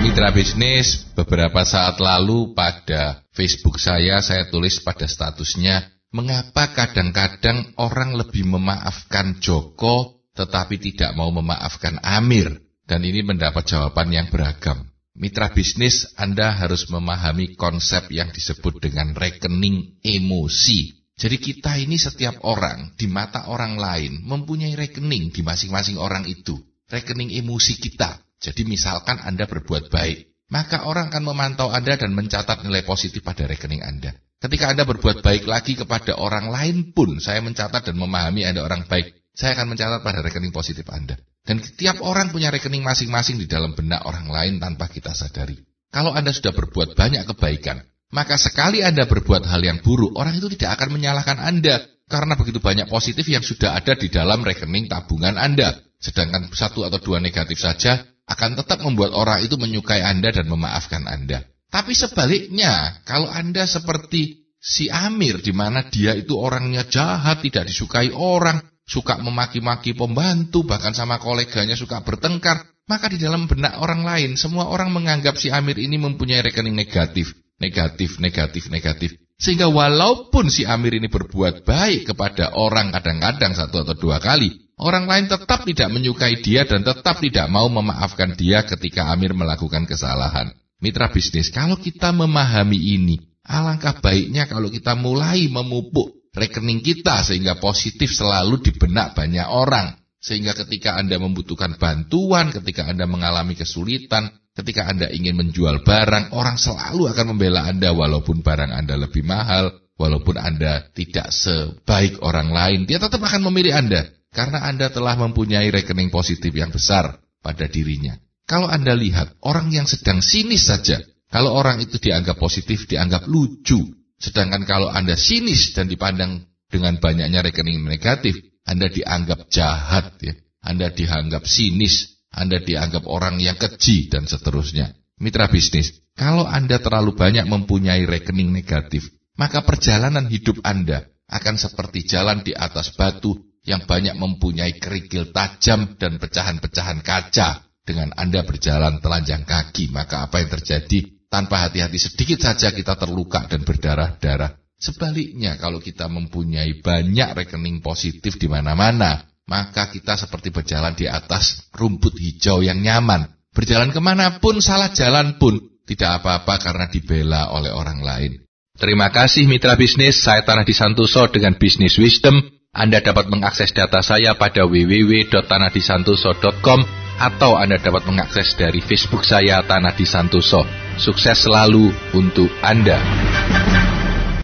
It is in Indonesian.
Mitra bisnis, beberapa saat lalu pada Facebook saya, saya tulis pada statusnya, mengapa kadang-kadang orang lebih memaafkan Joko tetapi tidak mau memaafkan Amir? Dan ini mendapat jawaban yang beragam. Mitra bisnis, Anda harus memahami konsep yang disebut dengan rekening emosi. Jadi kita ini setiap orang di mata orang lain mempunyai rekening di masing-masing orang itu. Rekening emosi kita. Jadi misalkan Anda berbuat baik, maka orang akan memantau Anda dan mencatat nilai positif pada rekening Anda. Ketika Anda berbuat baik lagi kepada orang lain pun, saya mencatat dan memahami Anda orang baik. Saya akan mencatat pada rekening positif Anda. Dan setiap orang punya rekening masing-masing di dalam benak orang lain tanpa kita sadari. Kalau Anda sudah berbuat banyak kebaikan, maka sekali Anda berbuat hal yang buruk, orang itu tidak akan menyalahkan Anda. Karena begitu banyak positif yang sudah ada di dalam rekening tabungan Anda. Sedangkan satu atau dua negatif saja akan tetap membuat orang itu menyukai Anda dan memaafkan Anda. Tapi sebaliknya, kalau Anda seperti si Amir, di mana dia itu orangnya jahat, tidak disukai orang, suka memaki-maki pembantu, bahkan sama koleganya suka bertengkar, maka di dalam benak orang lain, semua orang menganggap si Amir ini mempunyai rekening negatif, negatif, negatif, negatif. Sehingga walaupun si Amir ini berbuat baik kepada orang kadang-kadang satu atau dua kali, Orang lain tetap tidak menyukai dia dan tetap tidak mau memaafkan dia ketika Amir melakukan kesalahan. Mitra bisnis, kalau kita memahami ini, alangkah baiknya kalau kita mulai memupuk rekening kita sehingga positif selalu di benak banyak orang. Sehingga ketika Anda membutuhkan bantuan, ketika Anda mengalami kesulitan, ketika Anda ingin menjual barang, orang selalu akan membela Anda walaupun barang Anda lebih mahal, walaupun Anda tidak sebaik orang lain, dia tetap akan memilih Anda. Karena Anda telah mempunyai rekening positif yang besar pada dirinya. Kalau Anda lihat orang yang sedang sinis saja, kalau orang itu dianggap positif, dianggap lucu. Sedangkan kalau Anda sinis dan dipandang dengan banyaknya rekening negatif, Anda dianggap jahat ya. Anda dianggap sinis, Anda dianggap orang yang keji dan seterusnya. Mitra bisnis, kalau Anda terlalu banyak mempunyai rekening negatif, maka perjalanan hidup Anda akan seperti jalan di atas batu yang banyak mempunyai kerikil tajam dan pecahan-pecahan kaca. Dengan Anda berjalan telanjang kaki, maka apa yang terjadi? Tanpa hati-hati sedikit saja kita terluka dan berdarah-darah. Sebaliknya, kalau kita mempunyai banyak rekening positif di mana-mana, maka kita seperti berjalan di atas rumput hijau yang nyaman. Berjalan ke mana pun, salah jalan pun, tidak apa-apa karena dibela oleh orang lain. Terima kasih mitra bisnis, saya Tanah Disantoso dengan Bisnis Wisdom anda dapat mengakses data saya pada www.tanahdisantoso.com atau Anda dapat mengakses dari Facebook saya Tanah Disantoso. Sukses selalu untuk Anda.